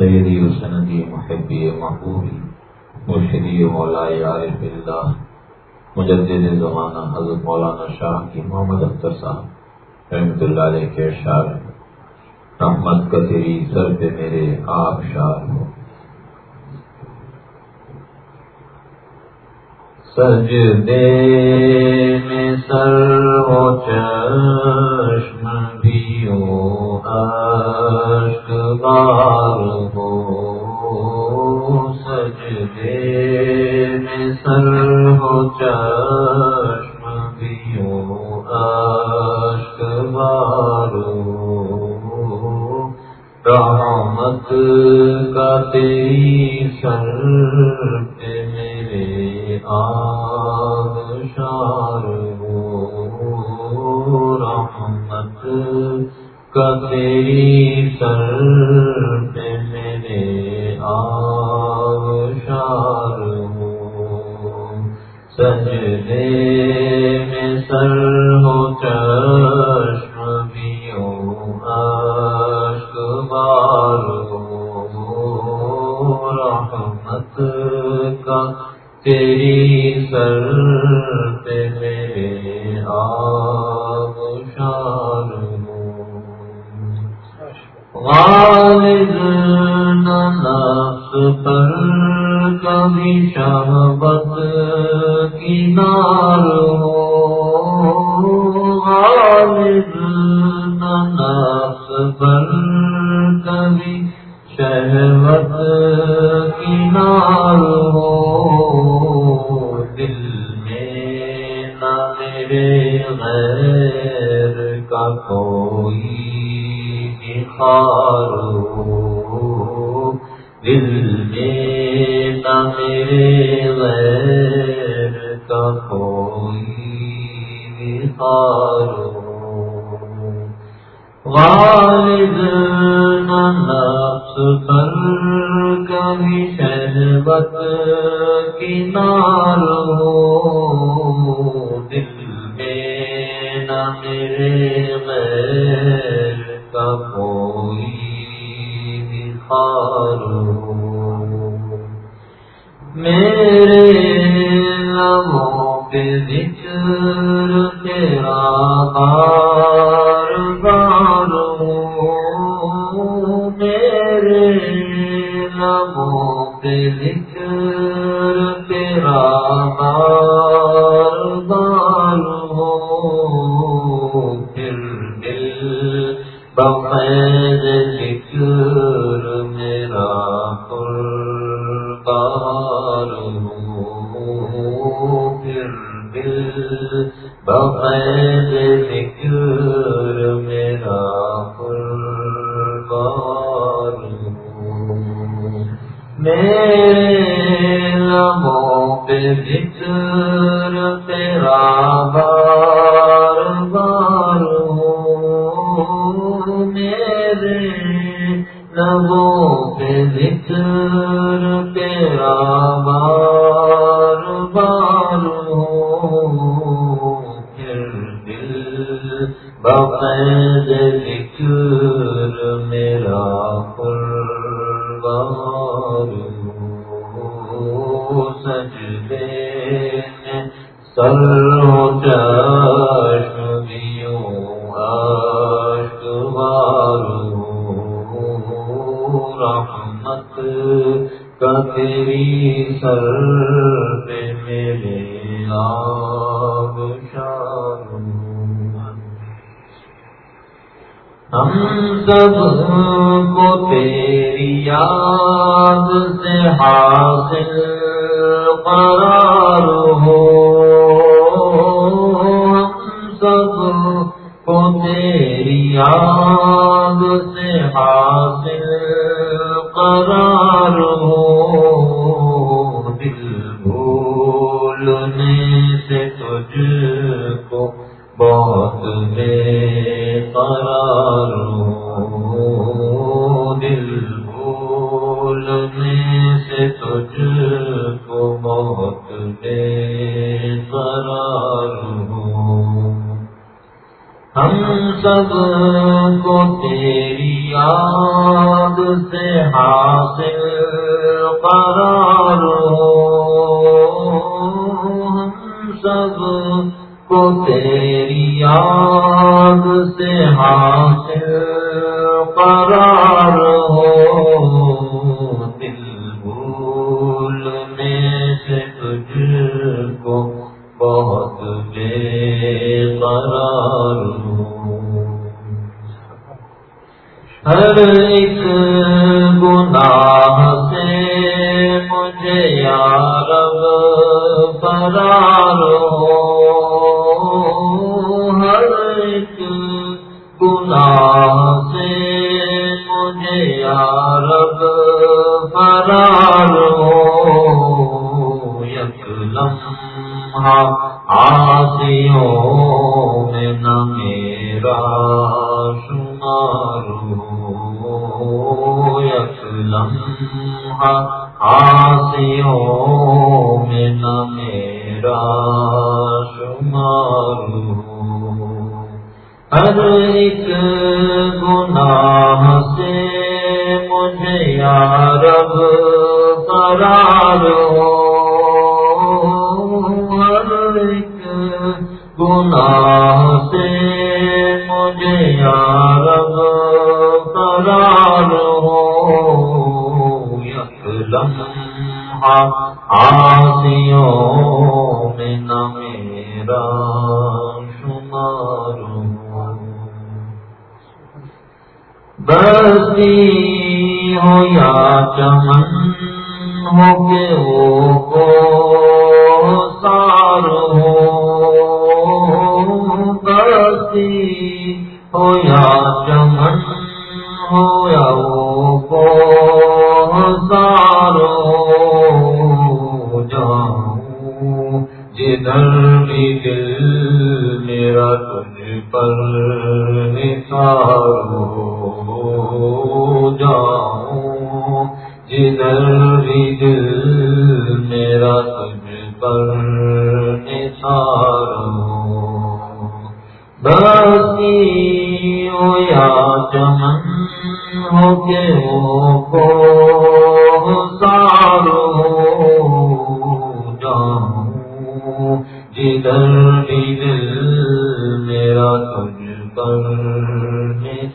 سیدی و سندی محبی محبوبی، مرشدی و مولا عارف اللہ مجدد زمانہ حضرت مولانا شاہ کی محمد اختر صاحب رحمۃ اللہ علیہ کے اشعار رحمت کا تیری سر پہ میرے آپ شار ہو۔ سج دے میں سر ہو چشم بھی ہو اشک سرکار ہو سجدے میں سر ہو چشم تیری سر پہ میرے آب شان غالب نہ نفس پر کبھی شہبت کی نار نخار نفس پر کبھی شہبت کی نار ہو۔ دل میں نہ میرے غیر کا کوئی نخار میرے لبوں پہ دل بخیر ذکر میرا سب کو تیری یاد سے حاصل قرار ہو۔ سب کو تیری یاد سے حاصل قرار ہو۔ ہر ایک ہر ایک گناہ سے مجھے یارب قرار ہو۔ ہر ایک گناہ سے مجھے یارب قرار ہو۔ یک لمحہ آسیوں میں نہ میرا شمار بستی ہو یا چمن ہو کے وہ کو سار ہو بستی ہو یا چمن ہو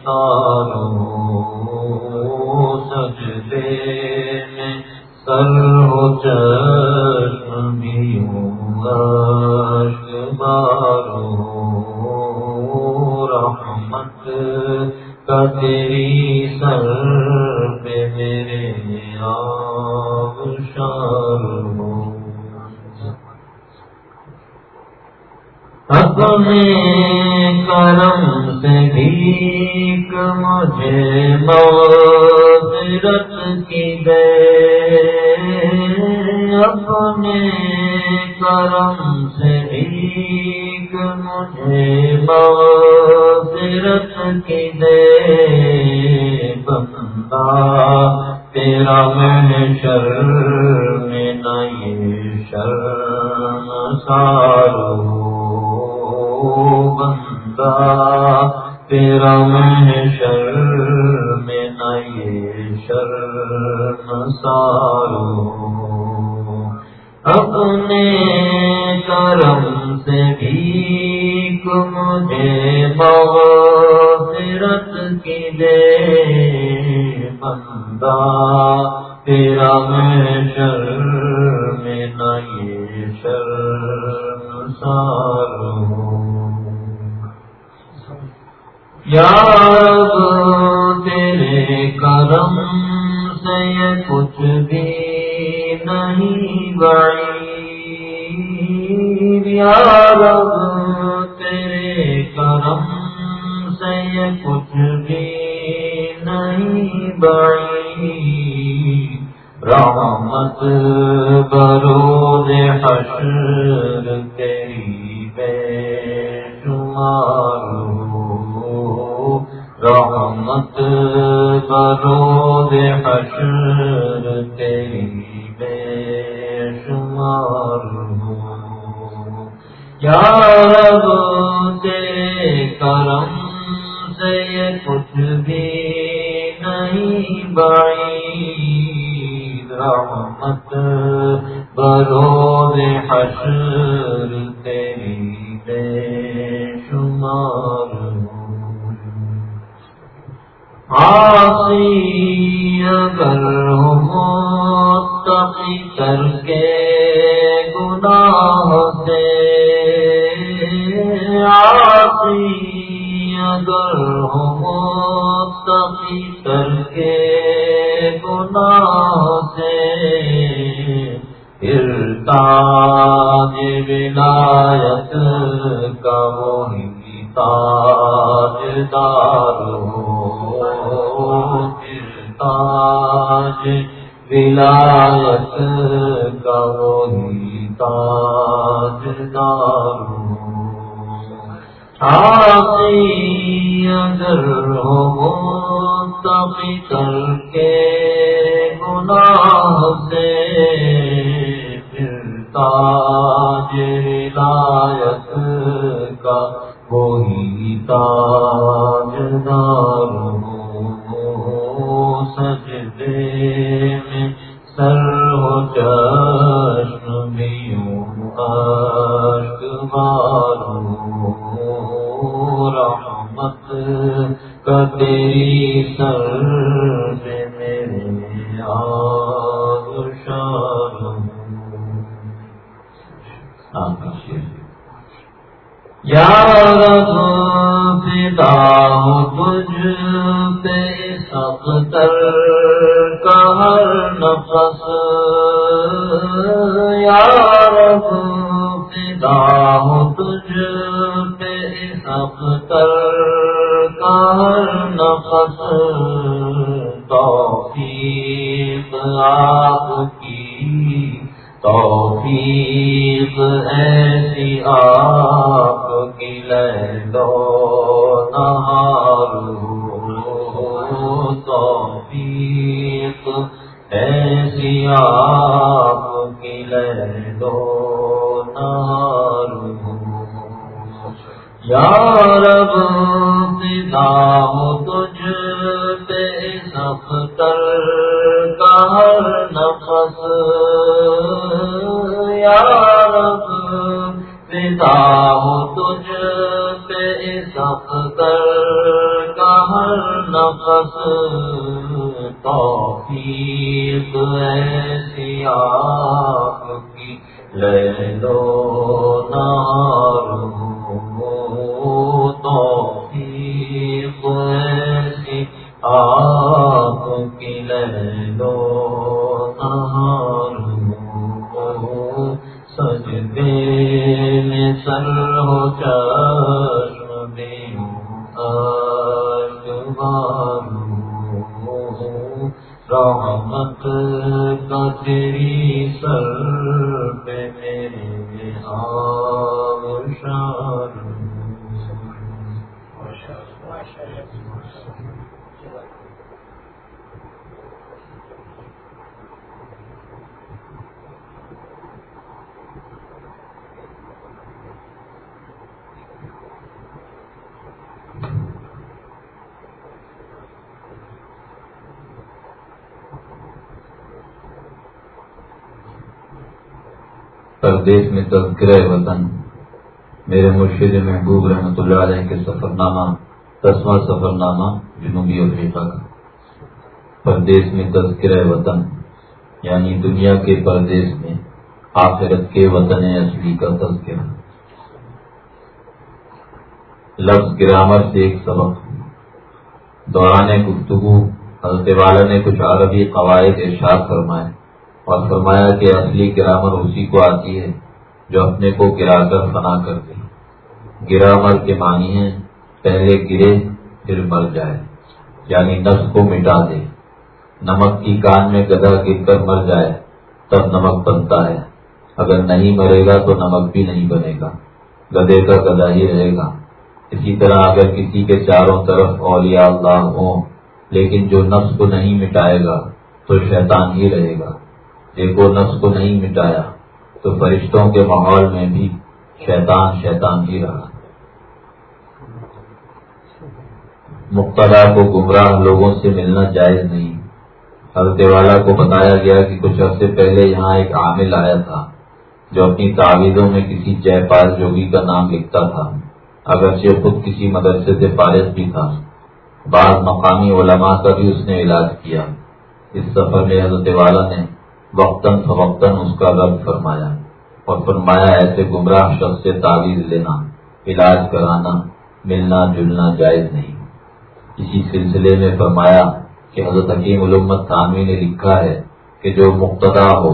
سارو سجدے میں سر ہو چشم تیرا میں شر میں نہ یہ شرم سارو بندہ تیرا میں شر میں نہ یہ شرم سارو۔ اپنے کرم سے بھی مجھے مغفرت کی دے بندہ، تیرا میں شر میں نہ یہ شرم سارو یا رب، تیرے کرم سے کچھ بھی نہیں بڑی۔ تیرے کرم سے یہ کچھ بھی نہیں بڑی رحمت برود حشر تیری بے شمار رحمت برود حشر تیری بے شمار ہو یا رب تیرے کرم سے یہ کچھ بھی نہیں بعید، رحمت بروز حشر تیری بے شمار آسی اگر متقی کر کے گناہ سے آسی اگر ہم متقی کر کے گناہ سے پھر ولایت کا وہی تاج دار ہو پھر ولایت کا وہی تاج دار ہو اگر ہو تبھی کر کے گناہ سے پھر تاج کا وہی تاج دار ہو سجدے میں سر ہو چشم بھی اشک ماروں کا تیری سر میں میرے آگ شان یار فدا تجھ پہ سب تر۔ سختر رحمت کا تیری سر پہ میرے آشار پردیش میں تذکرہ وطن، میرے مرشد محبوب رحمۃ اللہ علیہ کے سفر نامہ دسواں سفر نامہ جنوبی افریقہ کا۔ پردیش میں تذکرہ وطن یعنی دنیا کے پردیش میں آخرت کے وطن اصلی کا تذکرہ۔ لفظ گرامر سے ایک سبق۔ دوران گفتگو، حضرت والا نے کچھ عربی قواعد ارشاد فرمائے۔ اور فرمایا کہ اصلی گرامر اسی کو آتی ہے جو اپنے کو گرا کر فنا کر دے گرامر کے معنی ہے پہلے گرے، پھر مر جائے۔ یعنی نفس کو مٹا دے۔ نمک کی کان میں گدھا گر کر مر جائے، تب نمک بنتا ہے۔ اگر نہیں مرے گا تو نمک بھی نہیں بنے گا۔ گدے کا گدا ہی رہے گا۔ اسی طرح اگر کسی کے چاروں طرف اولیاء اللہ ہوں، لیکن جو نفس کو نہیں مٹائے گا تو شیطان ہی رہے گا۔ دیکھو نفس کو نہیں مٹایا، تو فرشتوں کے ماحول میں بھی شیطان شیطان ہی رہا۔ مقتدا کو گمراہ لوگوں سے ملنا جائز نہیں۔ حضرت والا کو بتایا گیا کہ کچھ عرصے پہلے یہاں ایک عامل آیا تھا، جو اپنی تعویذوں میں کسی جے پال جوگی کا نام لکھتا تھا، اگرچہ خود کسی مدرسے سے فارغ بھی تھا۔ بعض مقامی علماء کا بھی اس نے علاج کیا۔ اس سفر میں حضرت والا نے وقتاً فوقتاً اس کا رد فرمایا اور فرمایا ایسے گمراہ شخص سے تعویذ لینا، علاج کرانا، ملنا جلنا جائز نہیں۔ اسی سلسلے میں فرمایا کہ حضرت حکیم علومت تھانوی نے لکھا ہے کہ جو مقتدا ہو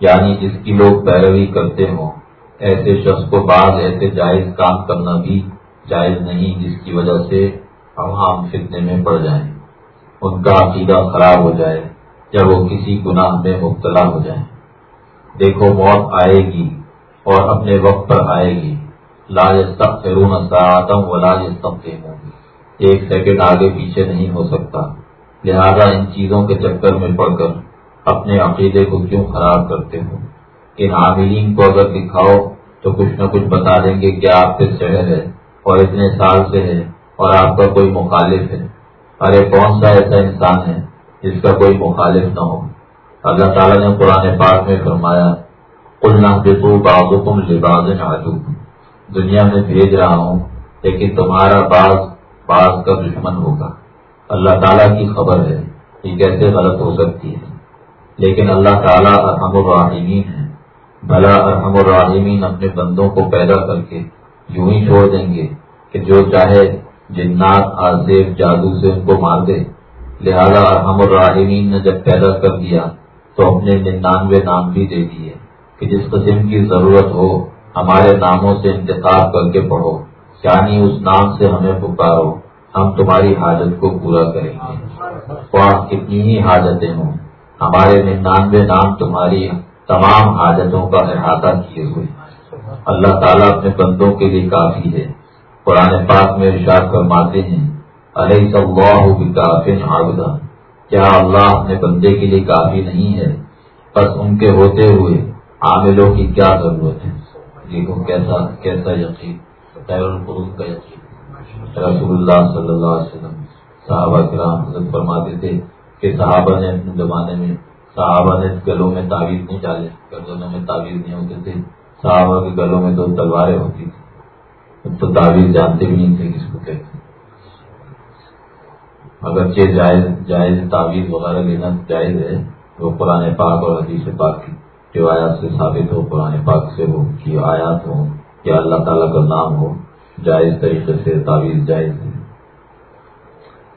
یعنی جس کی لوگ پیروی کرتے ہوں، ایسے شخص کو بعض ایسے جائز کام کرنا بھی جائز نہیں جس کی وجہ سے عوام فتنے میں پڑ جائیں، ان کا عقیدہ خراب ہو جائے۔ یا وہ کسی گناہ میں مبتلا ہو جائیں۔ دیکھو موت آئے گی اور اپنے وقت پر آئے گی۔ لاج ساتم و لاج ایک سیکنڈ آگے پیچھے نہیں ہو سکتا۔ لہذا ان چیزوں کے چکر میں پڑ کر اپنے عقیدے کو کیوں خراب کرتے ہو؟ ان عاملین کو اگر دکھاؤ تو کچھ نہ کچھ بتا دیں گے کہ آپ کے شہر ہے اور اتنے سال سے ہے اور آپ کا کوئی مخالف ہے۔ ارے کون سا ایسا انسان ہے جس کا کوئی مخالف نہ ہو۔ اللہ تعالیٰ نے قرآن پاک میں فرمایا کل نہ تو بازو تم دنیا میں بھیج رہا ہوں، لیکن تمہارا باز باز کا دشمن ہوگا۔ اللہ تعالیٰ کی خبر ہے یہ کیسے غلط ہو سکتی ہے۔ لیکن اللہ تعالیٰ ارحم الراحمین ہے بھلا ارحم الراحمین اپنے بندوں کو پیدا کر کے یوں ہی چھوڑ دیں گے کہ جو چاہے جنات، آزیب، جادو سے ان کو مار دے۔ لہذا ارحم الراحمین نے جب پیدا کر دیا تو اپنے ننانوے نام بھی دے دیے کہ جس قسم کی ضرورت ہو، ہمارے ناموں سے انتخاب کر کے پڑھو۔ یعنی اس نام سے ہمیں پکارو۔ ہم تمہاری حاجت کو پورا کریں گے۔ خواہ کتنی ہی حاجتیں ہوں، ہمارے ننانوے نام تمہاری تمام حاجتوں کا احاطہ کیے ہوئے۔ اللہ تعالیٰ اپنے بندوں کے لیے کافی ہے۔ قرآن پاک میں ارشاد فرماتے ہیں علیہ سب کافی آگدہ کیا اللہ اپنے بندے کے لیے کافی نہیں ہے؟ بس ان کے ہوتے ہوئے عاملوں کی کیا ضرورت ہے؟ دیکھو کیسا کیسا یقین؟ خیر القرون کا یقین۔ رسول اللہ صلی اللہ علیہ وسلم صحابہ کرام حضرت فرماتے تھے کہ صحابہ نے اپنے زمانے میں صحابہ نے گلوں میں تعویذ نہیں ڈالے گردوں میں تعویذ نہیں ہوتے تھے، صحابہ کے گلوں میں دو تلواریں ہوتی تھی تو تعویذ جانتے بھی نہیں تھے کس کو کہتے۔ اگرچہ جائز جائز تعویذ وغیرہ لینا جائز ہے، وہ قرآن پاک اور حدیث پاک کی روایات سے ثابت ہو، قرآن پاک سے ہو کہ آیات ہو یا اللہ تعالیٰ کا نام ہو، جائز طریقے سے تعویذ جائز ہے۔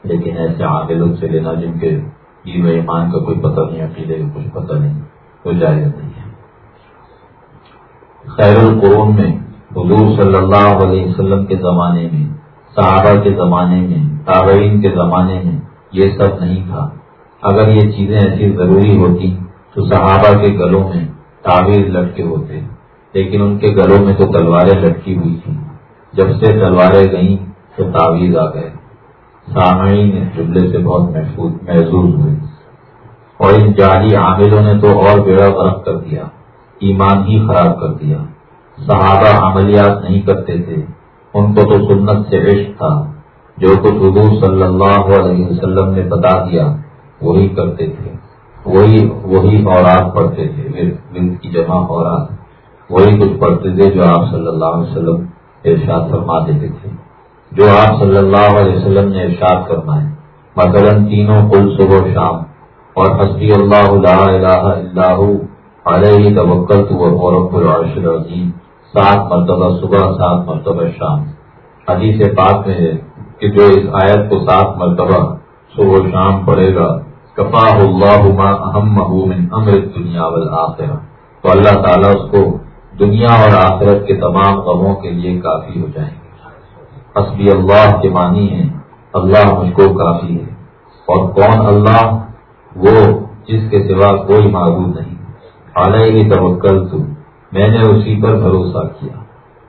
لیکن ایسے عاملوں سے لینا جن کے و ایمان کا کوئی پتہ نہیں، عقیدے کا کچھ پتہ نہیں، وہ جائز نہیں ہے۔ خیر القرون میں حضور صلی اللہ علیہ وسلم کے زمانے میں صحابہ کے زمانے میں، تابعین کے زمانے میں یہ سب نہیں تھا۔ اگر یہ چیزیں ایسی ضروری ہوتی تو صحابہ کے گلوں میں تعویذ لٹکے ہوتے، لیکن ان کے گلوں میں تو تلواریں لٹکی ہوئی تھیں۔ جب سے تلواریں گئیں تو تعویذ آ گئے۔ سامعین اس جملے سے بہت محفوظ، محظوظ ہوئے۔ اور ان جاری عاملوں نے تو اور بیڑا غرق کر دیا، ایمان ہی خراب کر دیا۔ صحابہ عملیات نہیں کرتے تھے۔ ان کو تو سنت سے عشق تھا، جو کچھ حضور صلی اللہ علیہ وسلم نے بتا دیا، وہی کرتے تھے۔ وہی وہی اورات پڑھتے تھے کی جمع اورات وہی کچھ پڑھتے تھے جو آپ صلی اللہ علیہ وسلم ارشاد فرما دیتے تھے۔ جو آپ صلی اللہ علیہ وسلم نے ارشاد فرمائے۔ مثلا تینوں کل صبح و شام۔ اور حسبی اللہ لا الہ اللہ علیہ توکل تو رب العرش العظیم۔ سات مرتبہ صبح، سات مرتبہ شام۔ حدیث پاک میں ہے کہ جو اس آیت کو سات مرتبہ صبح و شام پڑھے گا کپا اللہ من امر دنیا والآخرہ۔ تو اللہ تعالیٰ اس کو دنیا اور آخرت کے تمام غموں کے لیے کافی ہو جائیں گے۔ حسبی اللہ کے معنی ہے اللہ مجھ کو کافی ہے۔ اور کون اللہ؟ وہ جس کے سوا کوئی معبود نہیں۔ علیہ ہی توکل تو میں نے اسی پر بھروسہ کیا۔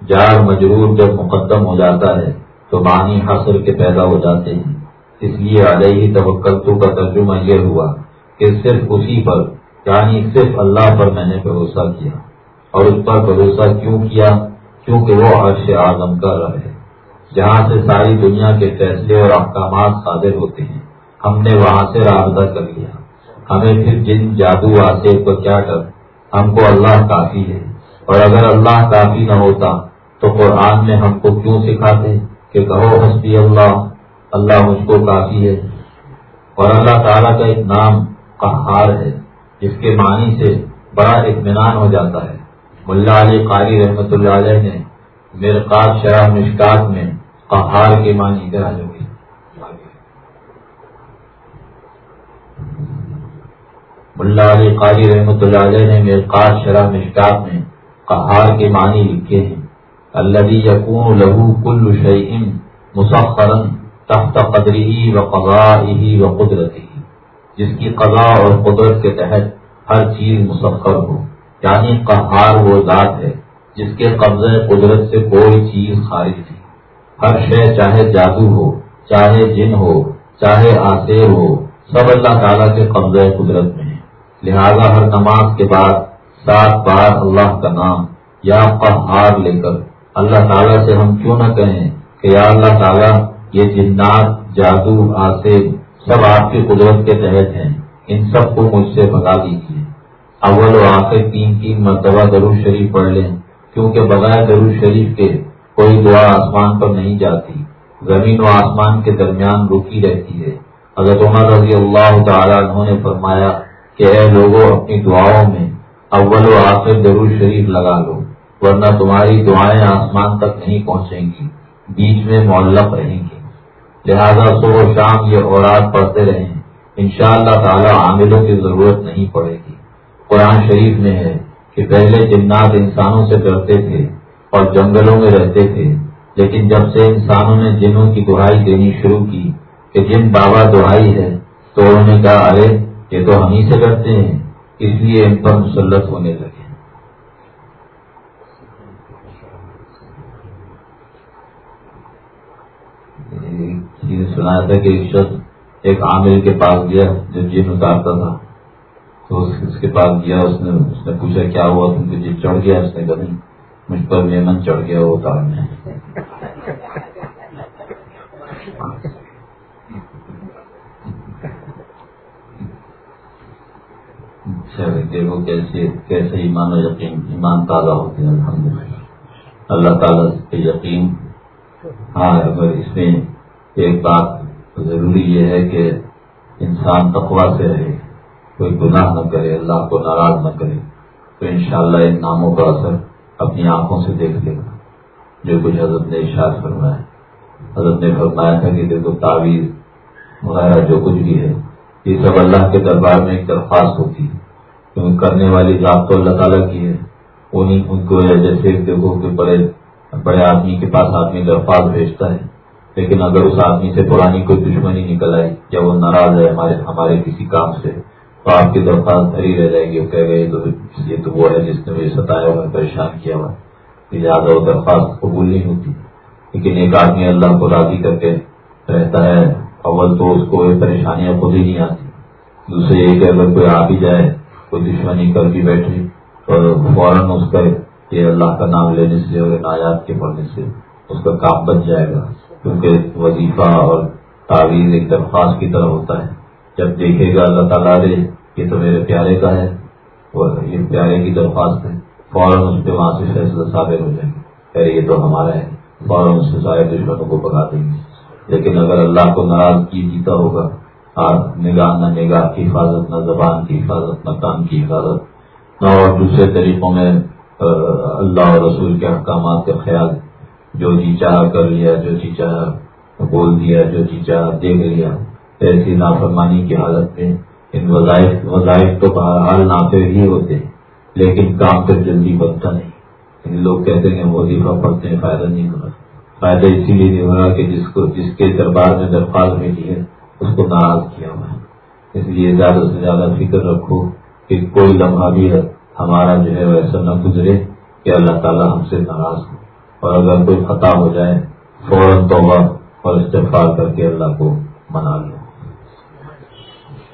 جار مجرور جب مقدم ہو جاتا ہے تو معنی حسر کے پیدا ہو جاتے ہیں۔ اس لیے علیہ توکل کا ترجمہ یہ ہوا کہ صرف اسی پر یعنی صرف اللہ پر میں نے بھروسہ کیا۔ اور اس پر بھروسہ کیوں کیا؟ کیونکہ وہ عرش اعظم کا رہ ہے۔ جہاں سے ساری دنیا کے فیصلے اور احکامات صادر ہوتے ہیں، ہم نے وہاں سے رابطہ کر لیا۔ ہمیں پھر جن جادو آصف کو کیا کر ہم کو اللہ کافی ہے۔ اور اگر اللہ کافی نہ ہوتا تو قرآن میں ہم کو کیوں سکھاتے کہ کہو حسبی اللہ اللہ مجھ کو کافی ہے۔ اور اللہ تعالیٰ کا ایک نام قہار ہے، جس کے معنی سے بڑا اطمینان ہو جاتا ہے۔ ملا علی قاری رحمت اللہ علیہ نے مرقات شرح مشکات میں قہار کے معنی درج ہوئی ملا علی قاری رحمت اللہ علیہ نے مرقات شرح مشکات میں قہار کے معنی لکھے ہیں اللہ یقون لہو کل شعیم مسفرن تحت قدری و قضا ہی و قدرتی جس کی قضا اور قدرت کے تحت ہر چیز مسفر ہو یعنی قہار وہ ذات ہے جس کے قبضے قدرت سے کوئی چیز خارج نہیں۔ ہر شے چاہے جادو ہو، چاہے جن ہو، چاہے آسیر ہو، سب اللہ تعالیٰ کے قبضے قدرت میں ہے لہذا ہر نماز کے بعد سات بار اللہ کا نام یا قہار لے کر اللہ تعالیٰ سے ہم کیوں نہ کہیں کہ یا اللہ تعالیٰ، یہ جنات، جادو آصف سب آپ کی قدرت کے تحت ہیں۔ ان سب کو مجھ سے بھگا دیجیے اول و آخر تین تین مرتبہ درو شریف پڑھ لیں، کیونکہ بغیر درو شریف کے کوئی دعا آسمان پر نہیں جاتی۔ زمین و آسمان کے درمیان رکی رہتی ہے۔ حضرت عمر رضی اللہ تعالیٰ انہوں نے فرمایا کہ اے لوگوں اپنی دعاؤں میں اول و آخر درو شریف لگا لو ورنہ تمہاری دعائیں آسمان تک نہیں پہنچیں گی، بیچ میں معلق رہیں گی لہذا صبح و شام یہ اوراد پڑھتے رہیں۔ ان شاء اللہ تعالیٰ عاملوں کی ضرورت نہیں پڑے گی۔ قرآن شریف میں ہے کہ پہلے جنات انسانوں سے ڈرتے تھے اور جنگلوں میں رہتے تھے، لیکن جب سے انسانوں نے جنوں کی دہائی دینی شروع کی کہ جن بابا دہائی ہے تو انہوں نے کہا، ارے یہ تو ہم ہی سے ڈرتے ہیں۔ اس لیے ان پر مسلط ہونے لگے۔ سنایا تھا کہ ایک شخص ایک عامل کے پاس گیا، جب جن اتارتا تھا۔ تو اس کے پاس گیا، اس نے اس نے پوچھا، کیا ہوا؟ تم کو جن چڑھ گیا؟ اس نے کبھی مجھ پر میمن چڑھ گیا، وہ اتارنے اچھا دیکھو کیسے کیسے ایمان و یقین، ایمان تازہ ہوتے ہیں الحمد للہ اللہ تعالیٰ کے یقین ہاں اگر اس میں ایک بات ضروری یہ ہے کہ انسان تقوا سے رہے، کوئی گناہ نہ کرے، اللہ کو ناراض نہ کرے۔ تو انشاءاللہ ان ناموں کا اثر اپنی آنکھوں سے دیکھ لے گا۔ جو کچھ حضرت نے اشار فرمایا۔ حضرت نے فرمایا تھا کہ دیکھو، تعویذ وغیرہ جو کچھ بھی ہے، یہ سب اللہ کے دربار میں ایک درخواست ہوتی ہے۔ کرنے والی ذات تو اللہ تعالیٰ کی ہے انہیں ان کو جیسے دیکھو کہ بڑے بڑے آدمی کے پاس آدمی درخواست بھیجتا ہے، لیکن اگر اس آدمی سے پرانی کوئی دشمنی نکل آئی یا وہ ناراض ہے ہمارے ہمارے کسی کام سے، تو آپ کی درخواست دھری رہ جائے گی، وہ کہہ گئے تو، یہ تو وہ ہے جس نے مجھے ستایا ہوا پریشان کیا ہوا زیادہ وہ درخواست قبول نہیں ہوتی۔ لیکن ایک آدمی اللہ کو راضی کر کے رہتا ہے، اول تو اس کو یہ پریشانیاں خود ہی نہیں آتی۔ دوسرے یہ کہ اگر کوئی آ بھی جائے کوئی دشمنی کر بھی بیٹھے تو فوراً اس کا یہ اللہ کا نام لینے سے اور نایات کے پڑھنے سے اس کا کام بچ جائے گا، کیونکہ وظیفہ اور تعویذ ایک درخواست کی طرح ہوتا ہے۔ جب دیکھے گا اللہ تعالیٰ رے یہ تو میرے پیارے کا ہے اور یہ پیارے کی درخواست ہے، فوراً اس پہ وہاں سے فیصلہ ثابت ہو جائیں گے ارے یہ تو ہمارا ہے، فوراً اس سے سارے دشمنوں کو بگا دیں گے۔ لیکن اگر اللہ کو ناراض کی جیتا ہوگا آپ نگاہ نہ نگاہ کی حفاظت نہ زبان کی، حفاظت نہ کام کی، حفاظت نہ اور دوسرے طریقوں میں اللہ اور رسول کے احکامات کا خیال، جو جی چاہ کر لیا، جو جی چاہ بول دیا، جو جی چاہ دیکھ لیا ایسی نافرمانی کی حالت میں ان وظائف وظائف تو بہرحال نافر ہی ہوتے ہیں لیکن کام پھر جلدی بنتا نہیں۔ ان لوگ کہتے ہیں وظیفہ پڑھتے ہیں، فائدہ نہیں ہو رہا فائدہ اسی لیے نہیں ہو رہا کہ جس کو، جس کے دربار میں درخواست بھیجی ہے اس کو ناراض کیا ہوا ہے اس لیے زیادہ سے زیادہ فکر رکھو کہ کوئی لمحہ بھی ہمارا جو ہے ویسا نہ گزرے کہ اللہ تعالیٰ ہم سے ناراض ہو۔ اور اگر کوئی خطا ہو جائے، فوراً توبہ اور استفار کر کے اللہ کو منا لو۔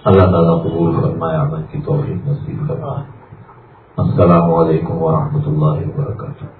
اللہ تعالیٰ قبول فرمایا عمل کی توفیق نصیب کرنا السلام علیکم ورحمۃ اللہ وبرکاتہ۔